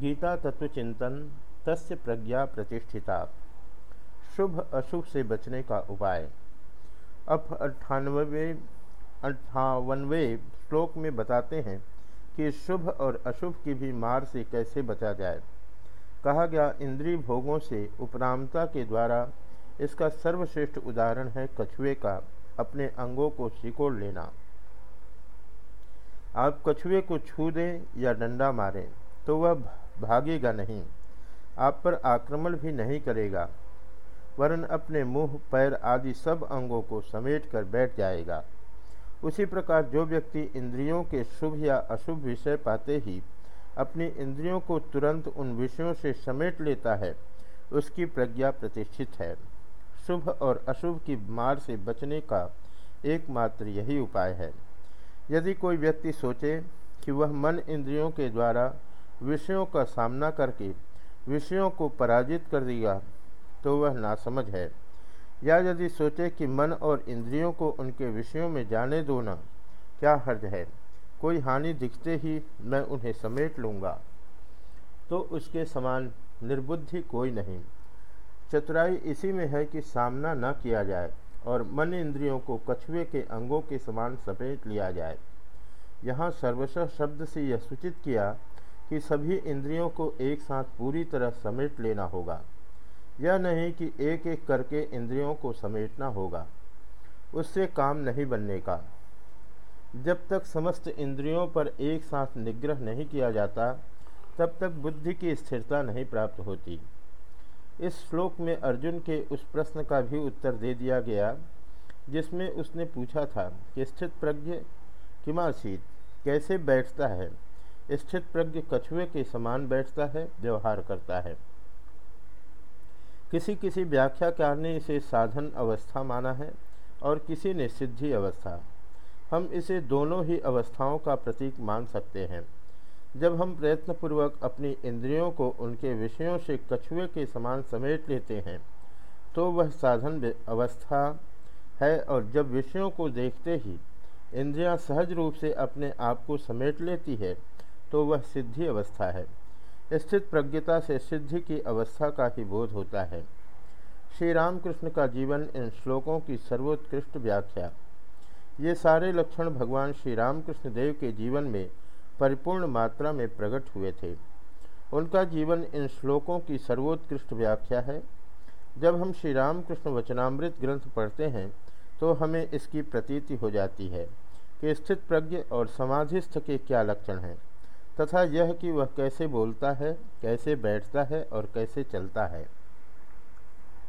गीता तत्व चिंतन तस्य प्रज्ञा प्रतिष्ठिता। शुभ अशुभ से बचने का उपाय। अब अट्ठानवे अट्ठावनवे श्लोक में बताते हैं कि शुभ और अशुभ की भी मार से कैसे बचा जाए। कहा गया इंद्रिय भोगों से उपरामता के द्वारा इसका सर्वश्रेष्ठ उदाहरण है कछुए का, अपने अंगों को सिकोड़ लेना। आप कछुए को छू दें या डंडा मारें तो वह भागेगा नहीं। आप पर आक्रमण भी नहीं करेगा, वरन अपने मुँह, पैर आदि सब अंगों को समेट कर बैठ जाएगा। उसी प्रकार जो व्यक्ति इंद्रियों के शुभ या अशुभ विषय पाते ही अपनी इंद्रियों को तुरंत उन विषयों से समेट लेता है, उसकी प्रज्ञा प्रतिष्ठित है। शुभ और अशुभ की मार से बचने का एकमात्र यही उपाय है। यदि कोई व्यक्ति सोचे कि वह मन इंद्रियों के द्वारा विषयों का सामना करके विषयों को पराजित कर दिया तो वह नासमझ है। या यदि सोचे कि मन और इंद्रियों को उनके विषयों में जाने दो ना, क्या हर्ज है? कोई हानि दिखते ही मैं उन्हें समेट लूँगा। तो उसके समान निर्बुद्धि कोई नहीं। चतुराई इसी में है कि सामना न किया जाए और मन इंद्रियों को कछुए के अंगों के समान समेट लिया जाए। यहाँ सर्वस्व शब्द से यह सूचित किया कि सभी इंद्रियों को एक साथ पूरी तरह समेट लेना होगा। यह नहीं कि एक एक करके इंद्रियों को समेटना होगा। उससे काम नहीं बनने का। जब तक समस्त इंद्रियों पर एक साथ निग्रह नहीं किया जाता, तब तक बुद्धि की स्थिरता नहीं प्राप्त होती। इस श्लोक में अर्जुन के उस प्रश्न का भी उत्तर दे दिया गया, जिसमें उसने पूछा था कि स्थित प्रज्ञ किमासीत कैसे बैठता है? स्थित प्रज्ञ कछुए के समान बैठता है, व्यवहार करता है। किसी किसी व्याख्याकार ने इसे साधन अवस्था माना है और किसी ने सिद्धि अवस्था। हम इसे दोनों ही अवस्थाओं का प्रतीक मान सकते हैं। जब हम प्रयत्नपूर्वक अपनी इंद्रियों को उनके विषयों से कछुए के समान समेट लेते हैं तो वह साधन अवस्था है और जब विषयों को देखते ही, इंद्रियाँ सहज रूप से अपने आप को समेट लेती है तो वह सिद्धि अवस्था है। स्थित प्रज्ञता से सिद्धि की अवस्था का ही बोध होता है। श्री रामकृष्ण का जीवन इन श्लोकों की सर्वोत्कृष्ट व्याख्या। ये सारे लक्षण भगवान श्री रामकृष्ण देव के जीवन में परिपूर्ण मात्रा में प्रकट हुए थे। उनका जीवन इन श्लोकों की सर्वोत्कृष्ट व्याख्या है। जब हम श्री रामकृष्ण वचनामृत ग्रंथ पढ़ते हैं तो हमें इसकी प्रतीति हो जाती है कि स्थित प्रज्ञ और समाधिस्थ के क्या लक्षण हैं। तथा यह कि वह कैसे बोलता है कैसे बैठता है और कैसे चलता है।